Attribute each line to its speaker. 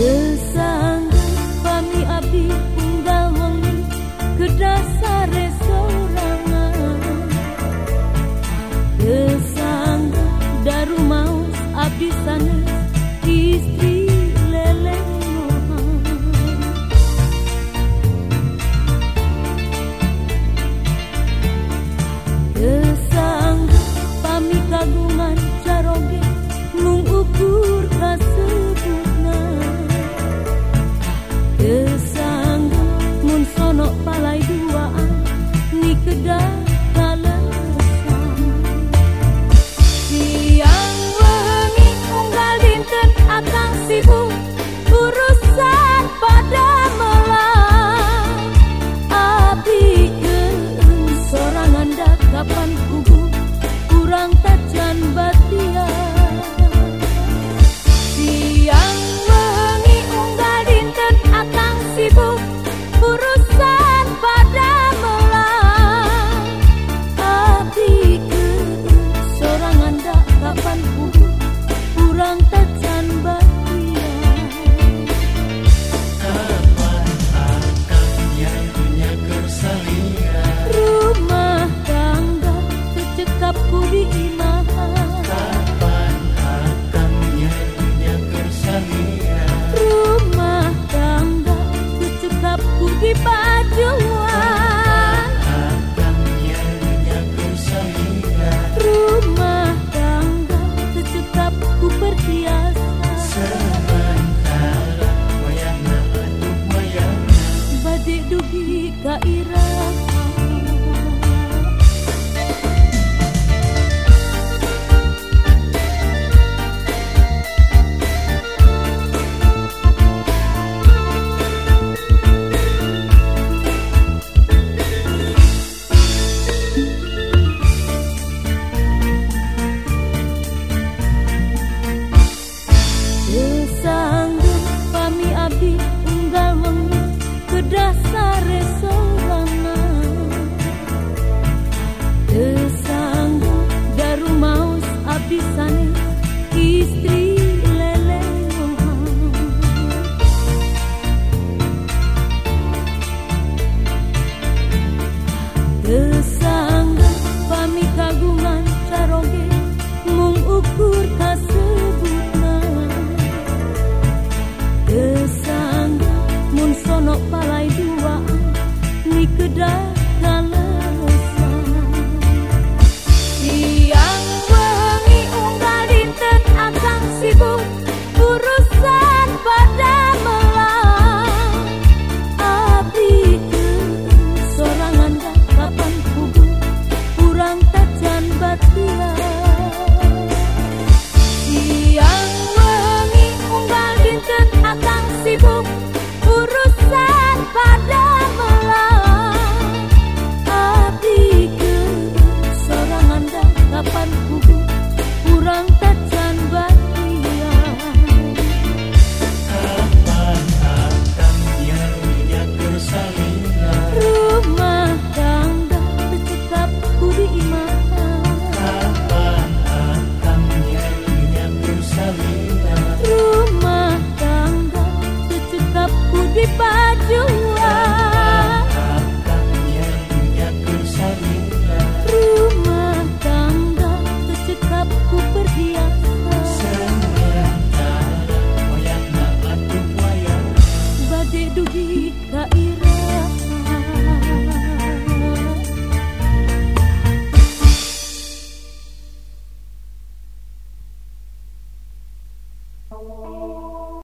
Speaker 1: Just gairah kedai